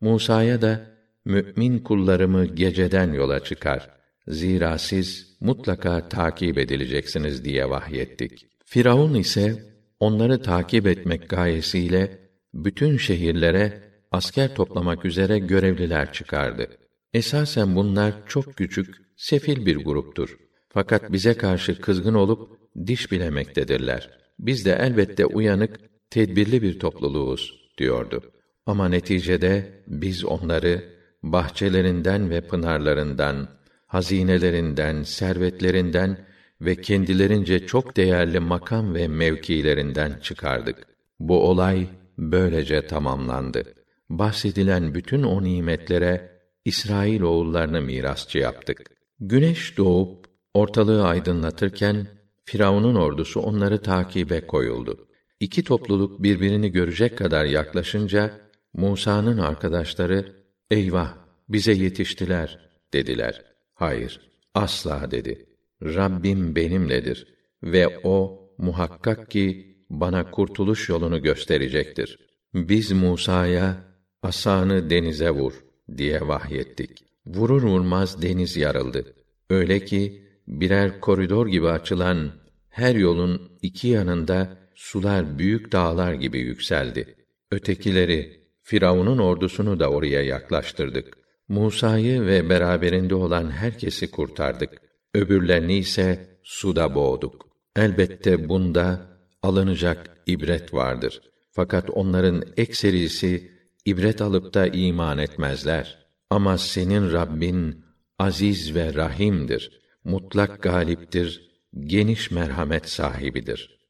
Musa'ya da mümin kullarımı geceden yola çıkar. Zira siz mutlaka takip edileceksiniz diye vahyettik. Firavun ise onları takip etmek gayesiyle bütün şehirlere asker toplamak üzere görevliler çıkardı. Esasen bunlar çok küçük, sefil bir gruptur. Fakat bize karşı kızgın olup diş bilemektedirler. Biz de elbette uyanık, tedbirli bir topluluğuz diyordu. Ama neticede biz onları bahçelerinden ve pınarlarından, hazinelerinden, servetlerinden ve kendilerince çok değerli makam ve mevkilerinden çıkardık. Bu olay böylece tamamlandı. Bahsedilen bütün o nimetlere İsrail oğullarını mirasçı yaptık. Güneş doğup ortalığı aydınlatırken Firavun'un ordusu onları takibe koyuldu. İki topluluk birbirini görecek kadar yaklaşınca Musa'nın arkadaşları eyvah bize yetiştiler dediler. Hayır, asla dedi. Rabbim benimledir ve o muhakkak ki bana kurtuluş yolunu gösterecektir. Biz Musa'ya asanı denize vur diye vahyettik. Vurur vurmaz deniz yarıldı. Öyle ki birer koridor gibi açılan her yolun iki yanında sular büyük dağlar gibi yükseldi. Ötekileri Firavun'un ordusunu da oraya yaklaştırdık. Musa'yı ve beraberinde olan herkesi kurtardık. Öbürlerini ise suda boğduk. Elbette bunda alınacak ibret vardır. Fakat onların ekserisi ibret alıp da iman etmezler. Ama senin Rabbin aziz ve rahimdir. Mutlak galiptir, geniş merhamet sahibidir.